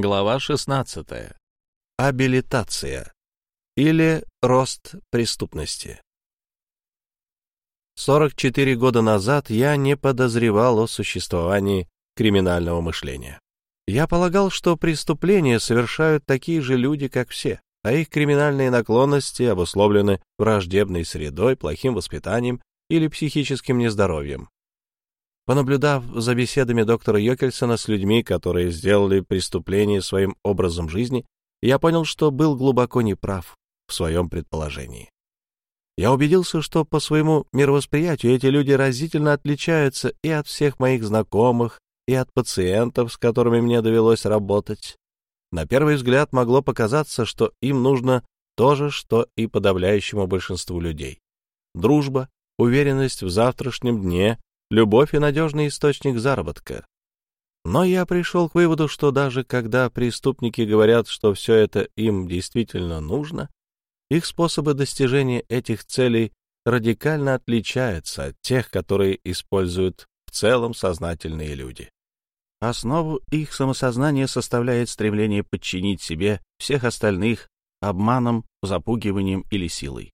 Глава 16. Абилитация или рост преступности. 44 года назад я не подозревал о существовании криминального мышления. Я полагал, что преступления совершают такие же люди, как все, а их криминальные наклонности обусловлены враждебной средой, плохим воспитанием или психическим нездоровьем. Понаблюдав за беседами доктора Йокельсона с людьми, которые сделали преступление своим образом жизни, я понял, что был глубоко неправ в своем предположении. Я убедился, что по своему мировосприятию эти люди разительно отличаются и от всех моих знакомых, и от пациентов, с которыми мне довелось работать. На первый взгляд могло показаться, что им нужно то же, что и подавляющему большинству людей. Дружба, уверенность в завтрашнем дне, любовь и надежный источник заработка. Но я пришел к выводу, что даже когда преступники говорят, что все это им действительно нужно, их способы достижения этих целей радикально отличаются от тех, которые используют в целом сознательные люди. Основу их самосознания составляет стремление подчинить себе всех остальных обманом, запугиванием или силой.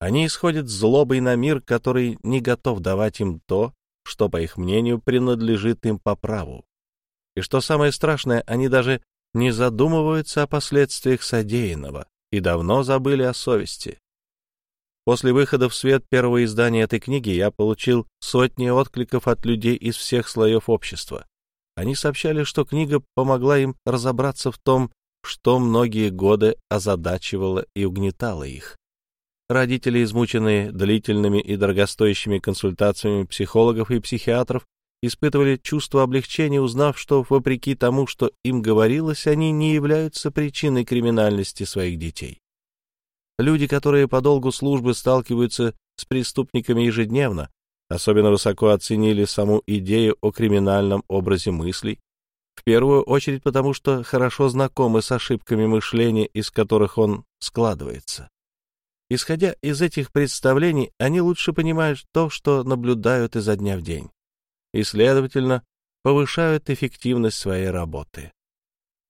Они исходят злобой на мир, который не готов давать им то, что, по их мнению, принадлежит им по праву. И что самое страшное, они даже не задумываются о последствиях содеянного и давно забыли о совести. После выхода в свет первого издания этой книги я получил сотни откликов от людей из всех слоев общества. Они сообщали, что книга помогла им разобраться в том, что многие годы озадачивало и угнетало их. Родители, измученные длительными и дорогостоящими консультациями психологов и психиатров, испытывали чувство облегчения, узнав, что, вопреки тому, что им говорилось, они не являются причиной криминальности своих детей. Люди, которые по долгу службы сталкиваются с преступниками ежедневно, особенно высоко оценили саму идею о криминальном образе мыслей, в первую очередь потому, что хорошо знакомы с ошибками мышления, из которых он складывается. Исходя из этих представлений, они лучше понимают то, что наблюдают изо дня в день, и, следовательно, повышают эффективность своей работы.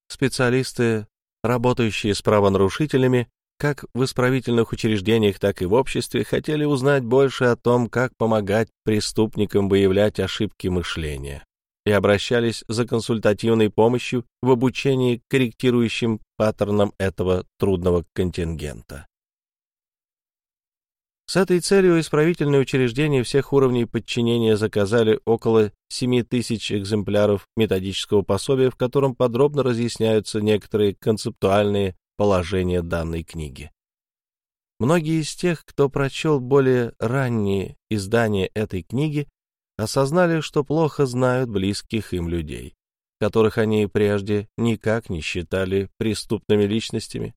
Специалисты, работающие с правонарушителями, как в исправительных учреждениях, так и в обществе, хотели узнать больше о том, как помогать преступникам выявлять ошибки мышления, и обращались за консультативной помощью в обучении корректирующим паттернам этого трудного контингента. С этой целью исправительные учреждения всех уровней подчинения заказали около 7 тысяч экземпляров методического пособия, в котором подробно разъясняются некоторые концептуальные положения данной книги. Многие из тех, кто прочел более ранние издания этой книги, осознали, что плохо знают близких им людей, которых они прежде никак не считали преступными личностями.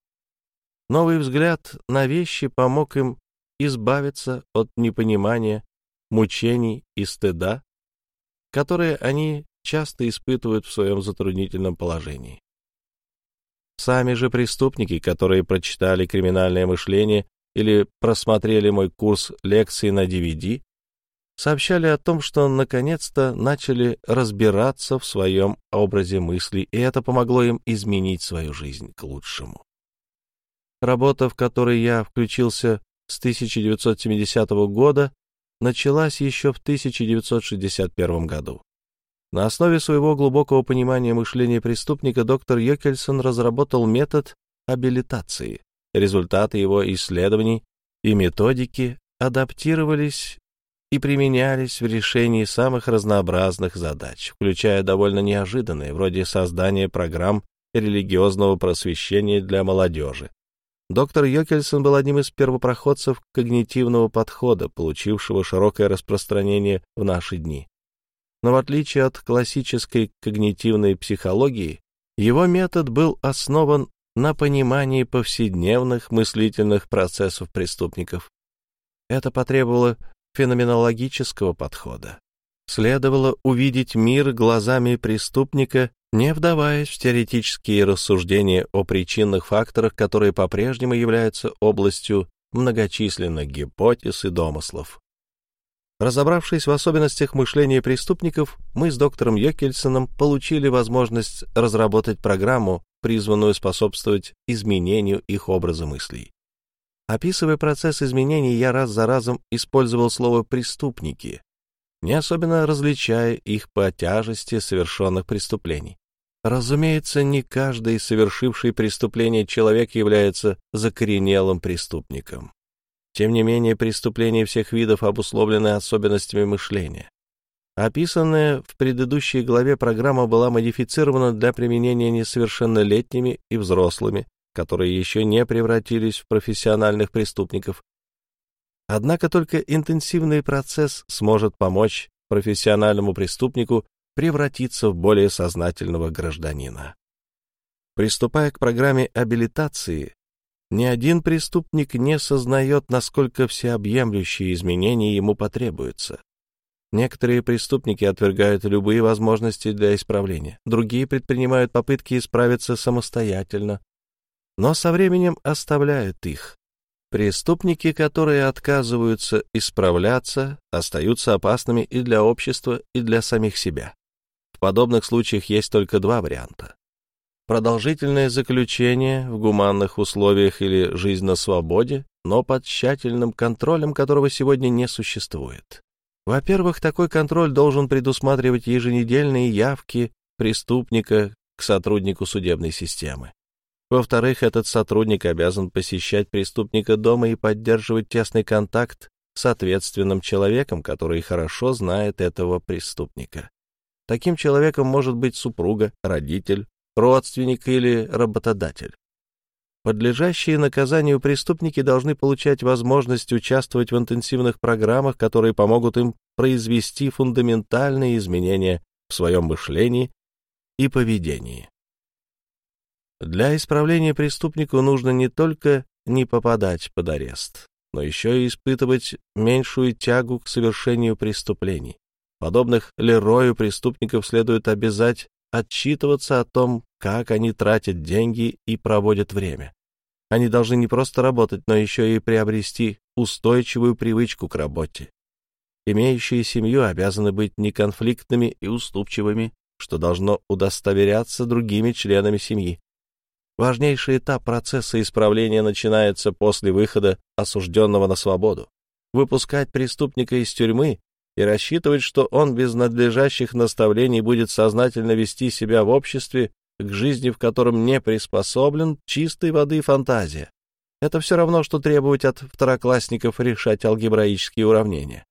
Новый взгляд на вещи помог им избавиться от непонимания, мучений и стыда, которые они часто испытывают в своем затруднительном положении. Сами же преступники, которые прочитали «Криминальное мышление» или просмотрели мой курс лекций на DVD, сообщали о том, что наконец-то начали разбираться в своем образе мыслей, и это помогло им изменить свою жизнь к лучшему. Работа, в которой я включился с 1970 года началась еще в 1961 году. На основе своего глубокого понимания мышления преступника доктор Йокельсон разработал метод абилитации. Результаты его исследований и методики адаптировались и применялись в решении самых разнообразных задач, включая довольно неожиданные, вроде создания программ религиозного просвещения для молодежи, Доктор Йокельсон был одним из первопроходцев когнитивного подхода, получившего широкое распространение в наши дни. Но в отличие от классической когнитивной психологии, его метод был основан на понимании повседневных мыслительных процессов преступников. Это потребовало феноменологического подхода. Следовало увидеть мир глазами преступника не вдаваясь в теоретические рассуждения о причинных факторах, которые по-прежнему являются областью многочисленных гипотез и домыслов. Разобравшись в особенностях мышления преступников, мы с доктором Йокельсоном получили возможность разработать программу, призванную способствовать изменению их образа мыслей. Описывая процесс изменений, я раз за разом использовал слово «преступники», не особенно различая их по тяжести совершенных преступлений. Разумеется, не каждый совершивший преступление человек является закоренелым преступником. Тем не менее, преступления всех видов обусловлены особенностями мышления. Описанная в предыдущей главе программа была модифицирована для применения несовершеннолетними и взрослыми, которые еще не превратились в профессиональных преступников. Однако только интенсивный процесс сможет помочь профессиональному преступнику превратиться в более сознательного гражданина. Приступая к программе абилитации, ни один преступник не сознает, насколько всеобъемлющие изменения ему потребуются. Некоторые преступники отвергают любые возможности для исправления, другие предпринимают попытки исправиться самостоятельно, но со временем оставляют их. Преступники, которые отказываются исправляться, остаются опасными и для общества, и для самих себя подобных случаях есть только два варианта. Продолжительное заключение в гуманных условиях или жизнь на свободе, но под тщательным контролем, которого сегодня не существует. Во-первых, такой контроль должен предусматривать еженедельные явки преступника к сотруднику судебной системы. Во-вторых, этот сотрудник обязан посещать преступника дома и поддерживать тесный контакт с ответственным человеком, который хорошо знает этого преступника. Таким человеком может быть супруга, родитель, родственник или работодатель. Подлежащие наказанию преступники должны получать возможность участвовать в интенсивных программах, которые помогут им произвести фундаментальные изменения в своем мышлении и поведении. Для исправления преступнику нужно не только не попадать под арест, но еще и испытывать меньшую тягу к совершению преступлений. Подобных Лерою преступников следует обязать отчитываться о том, как они тратят деньги и проводят время. Они должны не просто работать, но еще и приобрести устойчивую привычку к работе. Имеющие семью обязаны быть неконфликтными и уступчивыми, что должно удостоверяться другими членами семьи. Важнейший этап процесса исправления начинается после выхода осужденного на свободу. Выпускать преступника из тюрьмы и рассчитывать, что он без надлежащих наставлений будет сознательно вести себя в обществе, к жизни в котором не приспособлен, чистой воды фантазия. Это все равно, что требовать от второклассников решать алгебраические уравнения.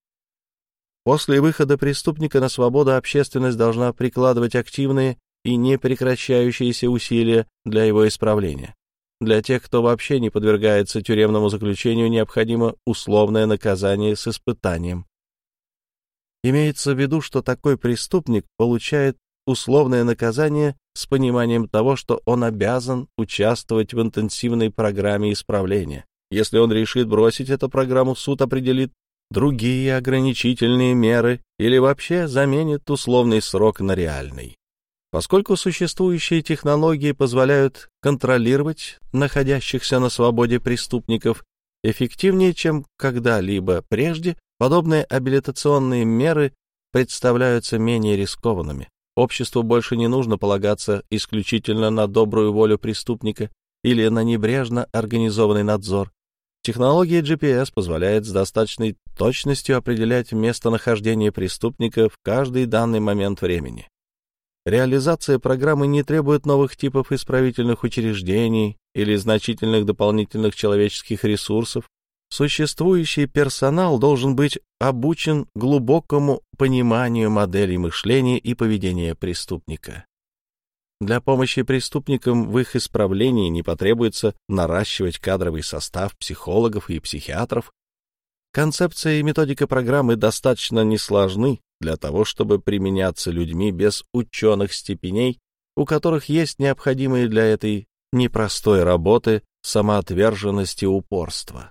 После выхода преступника на свободу общественность должна прикладывать активные и непрекращающиеся усилия для его исправления. Для тех, кто вообще не подвергается тюремному заключению, необходимо условное наказание с испытанием. Имеется в виду, что такой преступник получает условное наказание с пониманием того, что он обязан участвовать в интенсивной программе исправления. Если он решит бросить эту программу, суд определит другие ограничительные меры или вообще заменит условный срок на реальный. Поскольку существующие технологии позволяют контролировать находящихся на свободе преступников эффективнее, чем когда-либо прежде, Подобные абилитационные меры представляются менее рискованными. Обществу больше не нужно полагаться исключительно на добрую волю преступника или на небрежно организованный надзор. Технология GPS позволяет с достаточной точностью определять местонахождение преступника в каждый данный момент времени. Реализация программы не требует новых типов исправительных учреждений или значительных дополнительных человеческих ресурсов, Существующий персонал должен быть обучен глубокому пониманию моделей мышления и поведения преступника. Для помощи преступникам в их исправлении не потребуется наращивать кадровый состав психологов и психиатров. Концепция и методика программы достаточно несложны для того, чтобы применяться людьми без ученых степеней, у которых есть необходимые для этой непростой работы самоотверженность и упорство.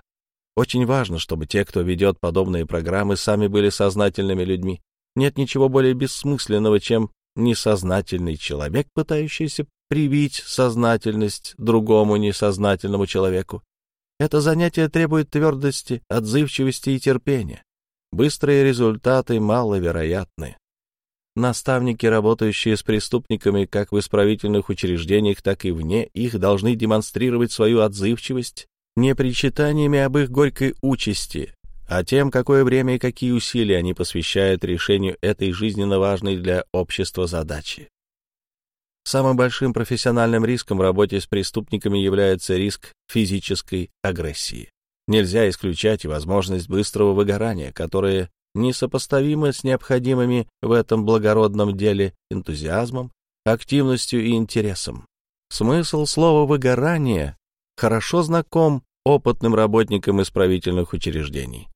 Очень важно, чтобы те, кто ведет подобные программы, сами были сознательными людьми. Нет ничего более бессмысленного, чем несознательный человек, пытающийся привить сознательность другому несознательному человеку. Это занятие требует твердости, отзывчивости и терпения. быстрые результаты маловероятны. Наставники, работающие с преступниками как в исправительных учреждениях, так и вне их, должны демонстрировать свою отзывчивость не причитаниями об их горькой участи, а тем, какое время и какие усилия они посвящают решению этой жизненно важной для общества задачи. Самым большим профессиональным риском в работе с преступниками является риск физической агрессии. Нельзя исключать и возможность быстрого выгорания, которое несопоставимо с необходимыми в этом благородном деле энтузиазмом, активностью и интересом. Смысл слова «выгорание» хорошо знаком опытным работникам исправительных учреждений.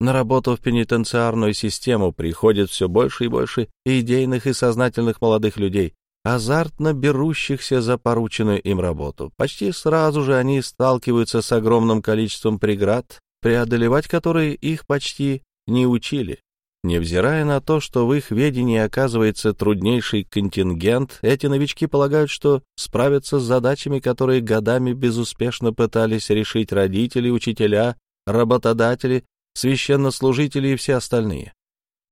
На работу в пенитенциарную систему приходит все больше и больше идейных и сознательных молодых людей, азартно берущихся за порученную им работу. Почти сразу же они сталкиваются с огромным количеством преград, преодолевать которые их почти не учили. Невзирая на то, что в их ведении оказывается труднейший контингент, эти новички полагают, что справятся с задачами, которые годами безуспешно пытались решить родители, учителя, работодатели, священнослужители и все остальные.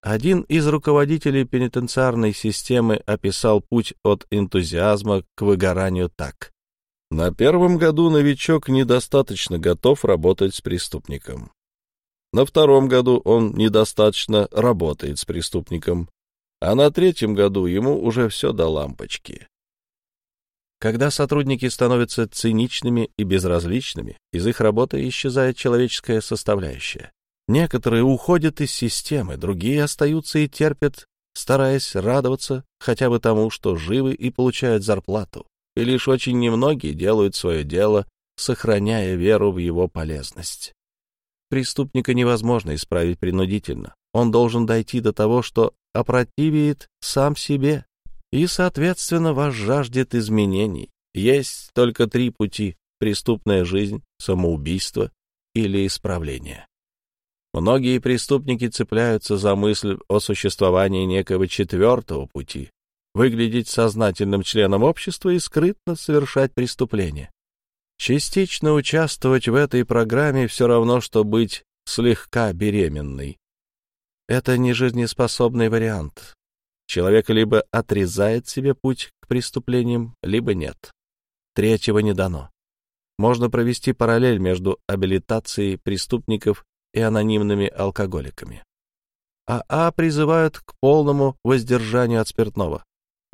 Один из руководителей пенитенциарной системы описал путь от энтузиазма к выгоранию так. На первом году новичок недостаточно готов работать с преступником. На втором году он недостаточно работает с преступником, а на третьем году ему уже все до лампочки. Когда сотрудники становятся циничными и безразличными, из их работы исчезает человеческая составляющая. Некоторые уходят из системы, другие остаются и терпят, стараясь радоваться хотя бы тому, что живы и получают зарплату. И лишь очень немногие делают свое дело, сохраняя веру в его полезность. Преступника невозможно исправить принудительно. Он должен дойти до того, что опротивит сам себе и, соответственно, возжаждет изменений. Есть только три пути — преступная жизнь, самоубийство или исправление. Многие преступники цепляются за мысль о существовании некого четвертого пути — выглядеть сознательным членом общества и скрытно совершать преступления. Частично участвовать в этой программе все равно, что быть слегка беременной. Это не жизнеспособный вариант. Человек либо отрезает себе путь к преступлениям, либо нет. Третьего не дано. Можно провести параллель между абилитацией преступников и анонимными алкоголиками. АА призывают к полному воздержанию от спиртного.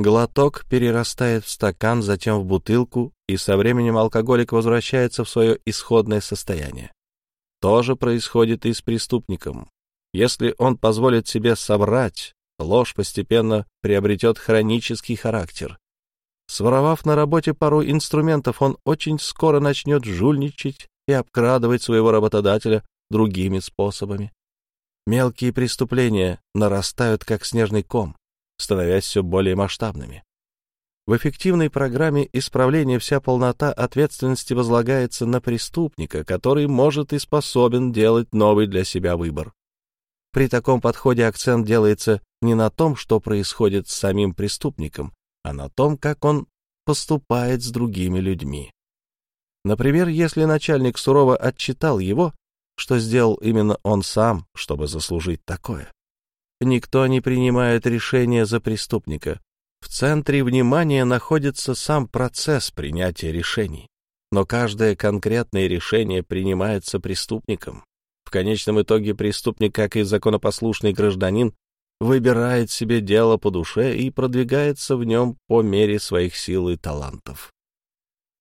Глоток перерастает в стакан, затем в бутылку, и со временем алкоголик возвращается в свое исходное состояние. То же происходит и с преступником. Если он позволит себе соврать, ложь постепенно приобретет хронический характер. Своровав на работе пару инструментов, он очень скоро начнет жульничать и обкрадывать своего работодателя другими способами. Мелкие преступления нарастают, как снежный ком становясь все более масштабными. В эффективной программе исправления вся полнота ответственности возлагается на преступника, который может и способен делать новый для себя выбор. При таком подходе акцент делается не на том, что происходит с самим преступником, а на том, как он поступает с другими людьми. Например, если начальник сурово отчитал его, что сделал именно он сам, чтобы заслужить такое. Никто не принимает решения за преступника. В центре внимания находится сам процесс принятия решений. Но каждое конкретное решение принимается преступником. В конечном итоге преступник, как и законопослушный гражданин, выбирает себе дело по душе и продвигается в нем по мере своих сил и талантов.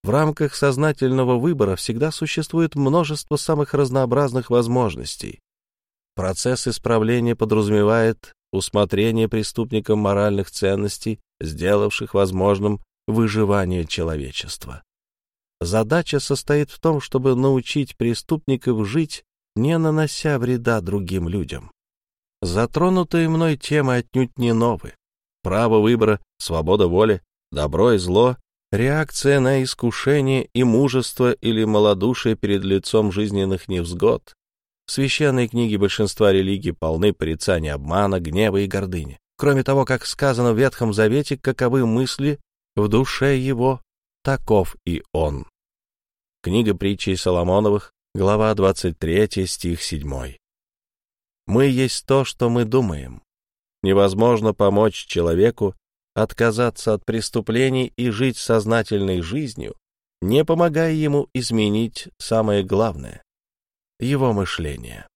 В рамках сознательного выбора всегда существует множество самых разнообразных возможностей. Процесс исправления подразумевает усмотрение преступникам моральных ценностей, сделавших возможным выживание человечества. Задача состоит в том, чтобы научить преступников жить, не нанося вреда другим людям. Затронутые мной темы отнюдь не новые. Право выбора, свобода воли, добро и зло, реакция на искушение и мужество или малодушие перед лицом жизненных невзгод, Священные книги большинства религий полны порицания обмана, гнева и гордыни. Кроме того, как сказано в Ветхом Завете, каковы мысли в душе его, таков и он. Книга притчей Соломоновых, глава 23, стих 7. Мы есть то, что мы думаем. Невозможно помочь человеку отказаться от преступлений и жить сознательной жизнью, не помогая ему изменить самое главное — его мышление.